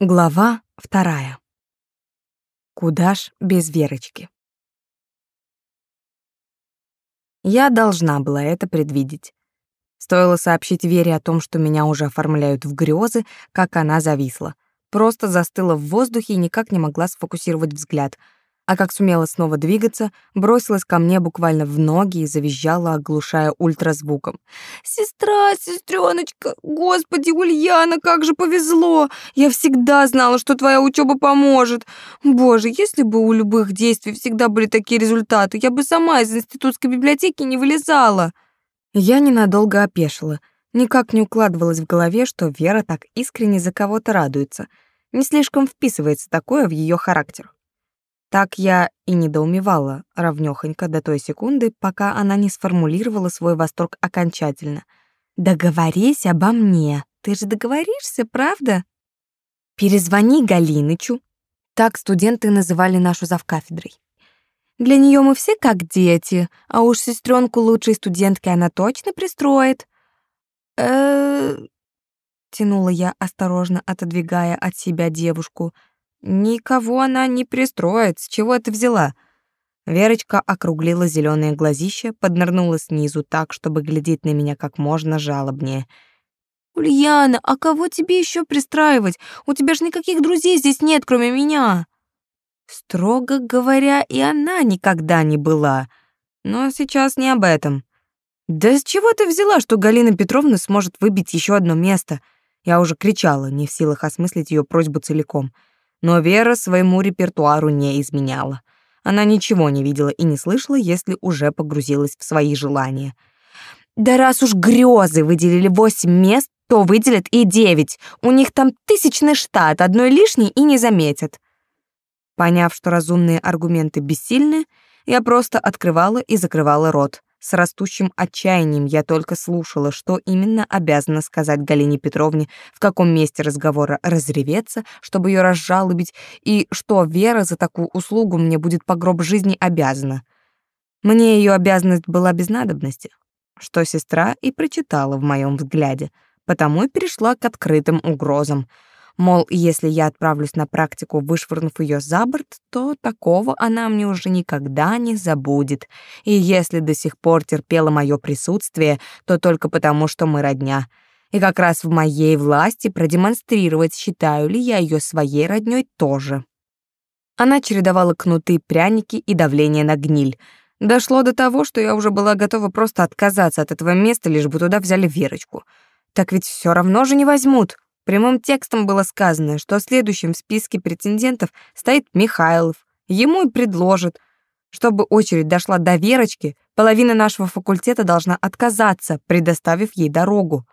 Глава вторая. Куда ж без Верочки? Я должна была это предвидеть. Стоило сообщить Вере о том, что меня уже оформляют в грезы, как она зависла. Просто застыла в воздухе и никак не могла сфокусировать взгляд — а как сумела снова двигаться, бросилась ко мне буквально в ноги и завизжала, оглушая ультразвуком. «Сестра, сестреночка, господи, Ульяна, как же повезло! Я всегда знала, что твоя учеба поможет. Боже, если бы у любых действий всегда были такие результаты, я бы сама из институтской библиотеки не вылезала!» Я ненадолго опешила. Никак не укладывалось в голове, что Вера так искренне за кого-то радуется. Не слишком вписывается такое в ее характер. Так я и недоумевала равнёхонько до той секунды, пока она не сформулировала свой восторг окончательно. «Договорись обо мне. Ты же договоришься, правда?» «Перезвони Галинычу». Так студенты называли нашу завкафедрой. Для неё мы все как дети, а уж сестренку лучшей студентки она точно пристроит. э тянула я, осторожно отодвигая от себя девушку — Никого она не пристроит, с чего ты взяла? Верочка округлила зеленые глазища, поднырнула снизу так, чтобы глядеть на меня как можно жалобнее. «Ульяна, а кого тебе еще пристраивать? У тебя же никаких друзей здесь нет, кроме меня!» Строго говоря, и она никогда не была. Но сейчас не об этом. «Да с чего ты взяла, что Галина Петровна сможет выбить еще одно место?» Я уже кричала, не в силах осмыслить ее просьбу целиком — но Вера своему репертуару не изменяла. Она ничего не видела и не слышала, если уже погрузилась в свои желания. «Да раз уж грезы выделили восемь мест, то выделят и девять. У них там тысячный штат, одной лишней и не заметят». Поняв, что разумные аргументы бессильны, я просто открывала и закрывала рот. С растущим отчаянием я только слушала, что именно обязана сказать Галине Петровне, в каком месте разговора разреветься, чтобы ее разжалобить, и что Вера за такую услугу мне будет по гроб жизни обязана. Мне ее обязанность была без надобности, что сестра и прочитала в моем взгляде, потому и перешла к открытым угрозам — Мол, если я отправлюсь на практику, вышвырнув ее за борт, то такого она мне уже никогда не забудет. И если до сих пор терпела мое присутствие, то только потому, что мы родня. И как раз в моей власти продемонстрировать, считаю ли я ее своей роднёй тоже. Она чередовала кнуты, пряники и давление на гниль. Дошло до того, что я уже была готова просто отказаться от этого места, лишь бы туда взяли Верочку. Так ведь все равно же не возьмут. Прямым текстом было сказано, что следующим в списке претендентов стоит Михайлов. Ему и предложат. Чтобы очередь дошла до Верочки, половина нашего факультета должна отказаться, предоставив ей дорогу.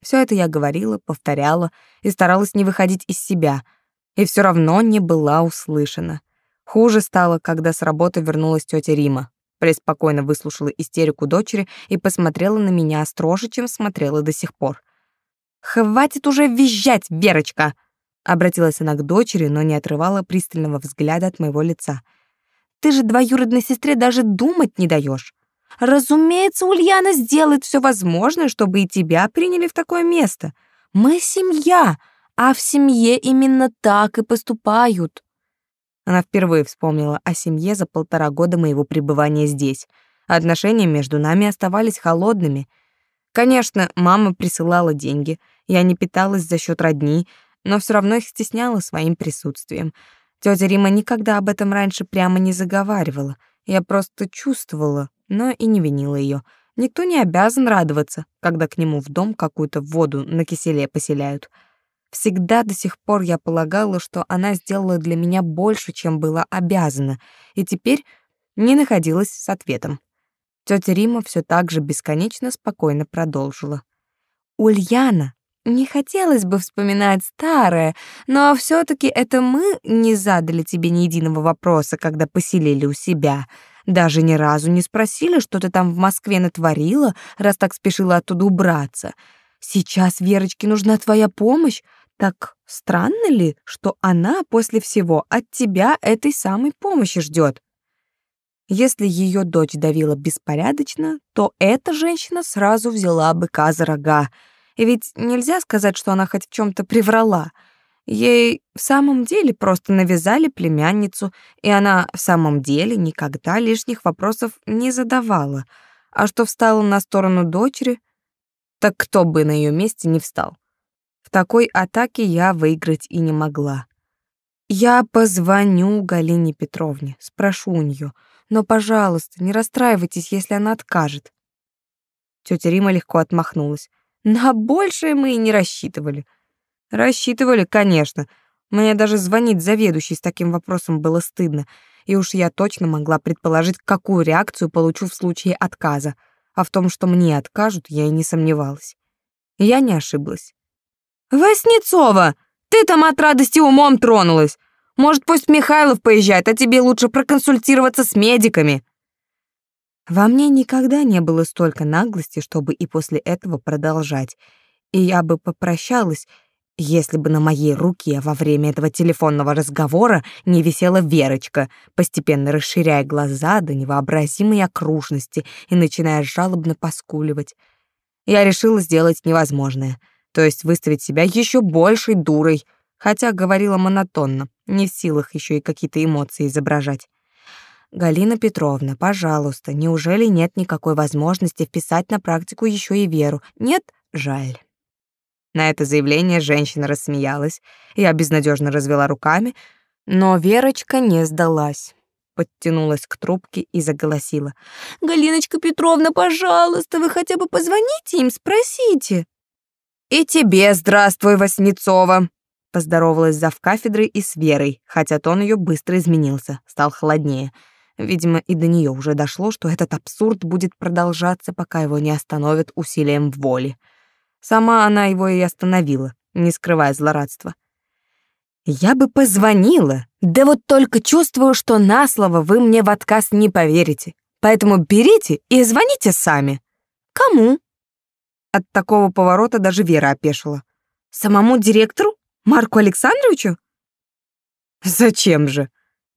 Все это я говорила, повторяла и старалась не выходить из себя, и все равно не была услышана. Хуже стало, когда с работы вернулась тетя Рима. Преспокойно выслушала истерику дочери и посмотрела на меня строже, чем смотрела до сих пор. «Хватит уже визжать, Верочка!» Обратилась она к дочери, но не отрывала пристального взгляда от моего лица. «Ты же двоюродной сестре даже думать не даешь. Разумеется, Ульяна сделает все возможное, чтобы и тебя приняли в такое место. Мы семья, а в семье именно так и поступают». Она впервые вспомнила о семье за полтора года моего пребывания здесь. Отношения между нами оставались холодными. Конечно, мама присылала деньги — я не питалась за счет родни, но все равно их стесняла своим присутствием. Тётя Рима никогда об этом раньше прямо не заговаривала. Я просто чувствовала, но и не винила ее. Никто не обязан радоваться, когда к нему в дом какую-то воду на киселе поселяют. Всегда до сих пор я полагала, что она сделала для меня больше, чем была обязана, и теперь не находилась с ответом. Тётя Рима все так же бесконечно спокойно продолжила. «Ульяна не хотелось бы вспоминать старое, но все таки это мы не задали тебе ни единого вопроса, когда поселили у себя. Даже ни разу не спросили, что ты там в Москве натворила, раз так спешила оттуда убраться. Сейчас Верочке нужна твоя помощь. Так странно ли, что она после всего от тебя этой самой помощи ждет? Если ее дочь давила беспорядочно, то эта женщина сразу взяла быка за рога — и ведь нельзя сказать, что она хоть в чем то приврала. Ей в самом деле просто навязали племянницу, и она в самом деле никогда лишних вопросов не задавала. А что встала на сторону дочери, так кто бы на ее месте не встал. В такой атаке я выиграть и не могла. Я позвоню Галине Петровне, спрошу у нее, но, пожалуйста, не расстраивайтесь, если она откажет. Тетя Рима легко отмахнулась. На большее мы и не рассчитывали. Рассчитывали, конечно. Мне даже звонить заведующей с таким вопросом было стыдно, и уж я точно могла предположить, какую реакцию получу в случае отказа, а в том, что мне откажут, я и не сомневалась. Я не ошиблась. «Воснецова, ты там от радости умом тронулась. Может, пусть Михайлов поезжает, а тебе лучше проконсультироваться с медиками». Во мне никогда не было столько наглости, чтобы и после этого продолжать. И я бы попрощалась, если бы на моей руке во время этого телефонного разговора не висела Верочка, постепенно расширяя глаза до невообразимой окружности и начиная жалобно поскуливать. Я решила сделать невозможное, то есть выставить себя еще большей дурой, хотя говорила монотонно, не в силах еще и какие-то эмоции изображать. Галина Петровна, пожалуйста, неужели нет никакой возможности вписать на практику еще и Веру? Нет? Жаль. На это заявление женщина рассмеялась. Я безнадежно развела руками, но Верочка не сдалась. Подтянулась к трубке и заголосила. «Галиночка Петровна, пожалуйста, вы хотя бы позвоните им, спросите». «И тебе здравствуй, Васнецова!» Поздоровалась зав кафедрой и с Верой, хотя тон ее быстро изменился, стал холоднее. Видимо, и до нее уже дошло, что этот абсурд будет продолжаться, пока его не остановят усилием воли. Сама она его и остановила, не скрывая злорадства. «Я бы позвонила, да вот только чувствую, что на слово вы мне в отказ не поверите. Поэтому берите и звоните сами». «Кому?» От такого поворота даже Вера опешила. «Самому директору? Марку Александровичу?» «Зачем же?»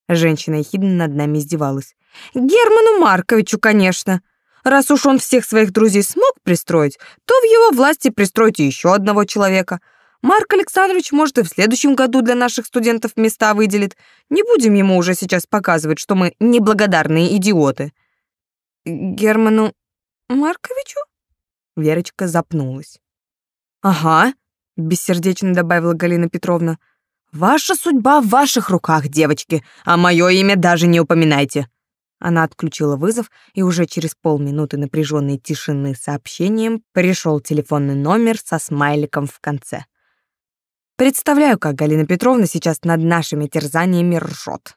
Женщина ехидно над нами издевалась. «Герману Марковичу, конечно. Раз уж он всех своих друзей смог пристроить, то в его власти пристройте еще одного человека. Марк Александрович, может, и в следующем году для наших студентов места выделит. Не будем ему уже сейчас показывать, что мы неблагодарные идиоты. Герману Марковичу? Верочка запнулась. Ага, бессердечно добавила Галина Петровна. Ваша судьба в ваших руках, девочки, а мое имя даже не упоминайте. Она отключила вызов, и уже через полминуты напряженной тишины сообщением пришел телефонный номер со смайликом в конце. Представляю, как Галина Петровна сейчас над нашими терзаниями ржет.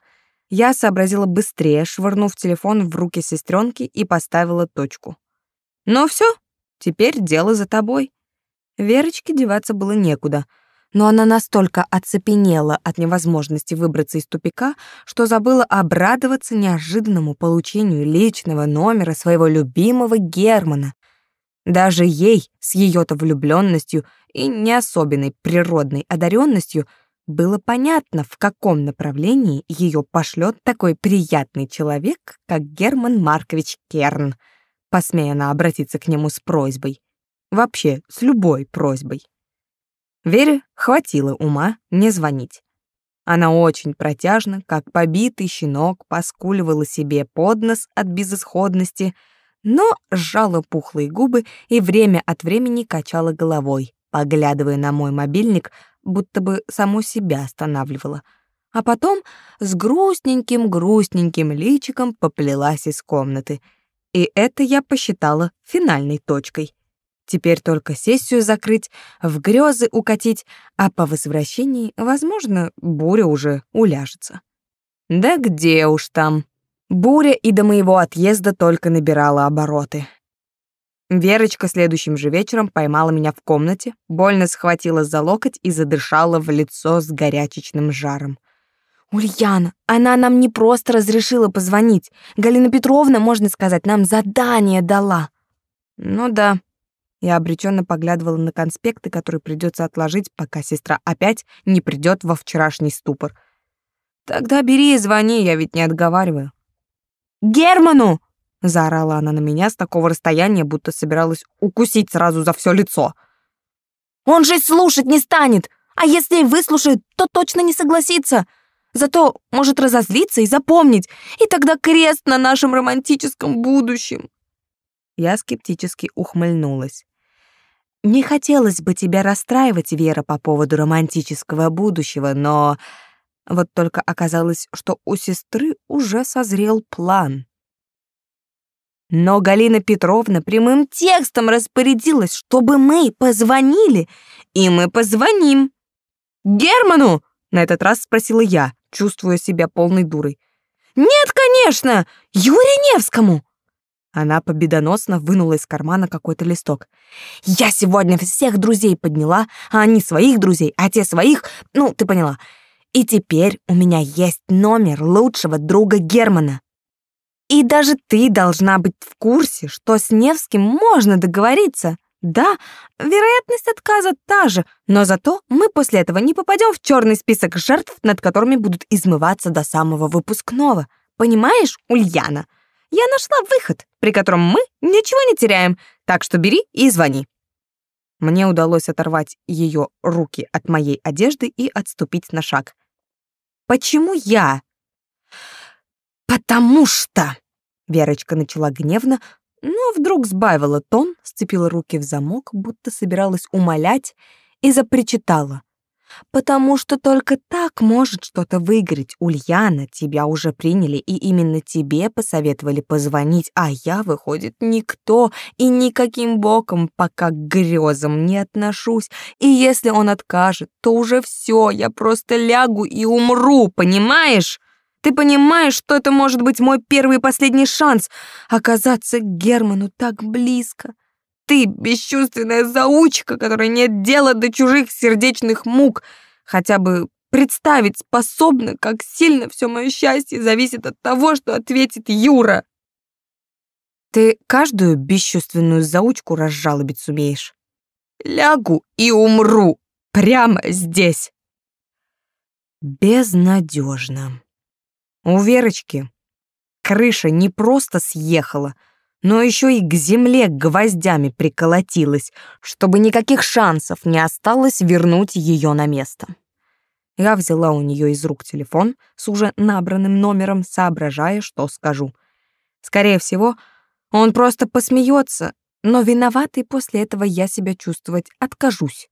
Я сообразила быстрее, швырнув телефон в руки сестренки и поставила точку. Ну все, теперь дело за тобой. Верочке деваться было некуда — но она настолько оцепенела от невозможности выбраться из тупика, что забыла обрадоваться неожиданному получению личного номера своего любимого Германа. Даже ей, с ее-то влюбленностью и не особенной природной одаренностью, было понятно, в каком направлении ее пошлет такой приятный человек, как Герман Маркович Керн, посмея она обратиться к нему с просьбой. Вообще, с любой просьбой. Вере хватило ума не звонить. Она очень протяжно, как побитый щенок, поскуливала себе под нос от безысходности, но сжала пухлые губы и время от времени качала головой, поглядывая на мой мобильник, будто бы саму себя останавливала. А потом с грустненьким-грустненьким личиком поплелась из комнаты. И это я посчитала финальной точкой — Теперь только сессию закрыть, в грезы укатить, а по возвращении, возможно, буря уже уляжется. Да где уж там. Буря и до моего отъезда только набирала обороты. Верочка следующим же вечером поймала меня в комнате, больно схватила за локоть и задышала в лицо с горячечным жаром. «Ульяна, она нам не просто разрешила позвонить. Галина Петровна, можно сказать, нам задание дала». «Ну да», я обреченно поглядывала на конспекты, которые придется отложить, пока сестра опять не придет во вчерашний ступор. «Тогда бери и звони, я ведь не отговариваю». «Герману!» — заорала она на меня с такого расстояния, будто собиралась укусить сразу за все лицо. «Он же слушать не станет! А если и выслушает, то точно не согласится. Зато может разозлиться и запомнить, и тогда крест на нашем романтическом будущем. Я скептически ухмыльнулась. Не хотелось бы тебя расстраивать, Вера, по поводу романтического будущего, но вот только оказалось, что у сестры уже созрел план. Но Галина Петровна прямым текстом распорядилась, чтобы мы позвонили, и мы позвоним. «Герману!» — на этот раз спросила я, чувствуя себя полной дурой. «Нет, конечно! Юрию Невскому!» Она победоносно вынула из кармана какой-то листок. «Я сегодня всех друзей подняла, а они своих друзей, а те своих, ну, ты поняла. И теперь у меня есть номер лучшего друга Германа. И даже ты должна быть в курсе, что с Невским можно договориться. Да, вероятность отказа та же, но зато мы после этого не попадем в черный список жертв, над которыми будут измываться до самого выпускного. Понимаешь, Ульяна?» Я нашла выход, при котором мы ничего не теряем, так что бери и звони. Мне удалось оторвать ее руки от моей одежды и отступить на шаг. Почему я? Потому что Верочка начала гневно, но вдруг сбавила тон, сцепила руки в замок, будто собиралась умолять, и запричитала потому что только так может что-то выиграть. Ульяна, тебя уже приняли, и именно тебе посоветовали позвонить, а я, выходит, никто и никаким боком пока к грезам не отношусь. И если он откажет, то уже все, я просто лягу и умру, понимаешь? Ты понимаешь, что это может быть мой первый и последний шанс оказаться к Герману так близко? Ты, бесчувственная заучка, которая нет дела до чужих сердечных мук, хотя бы представить способна, как сильно все мое счастье зависит от того, что ответит Юра. Ты каждую бесчувственную заучку разжалобить сумеешь. Лягу и умру прямо здесь. Безнадежно. У Верочки крыша не просто съехала — но еще и к земле гвоздями приколотилась, чтобы никаких шансов не осталось вернуть ее на место. Я взяла у нее из рук телефон с уже набранным номером, соображая, что скажу. Скорее всего, он просто посмеется, но виноватой после этого я себя чувствовать откажусь.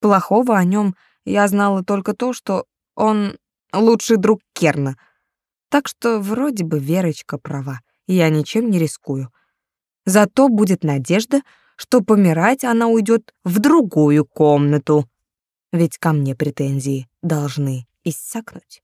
Плохого о нем я знала только то, что он лучший друг Керна. Так что вроде бы Верочка права я ничем не рискую. Зато будет надежда, что помирать она уйдет в другую комнату. Ведь ко мне претензии должны иссякнуть.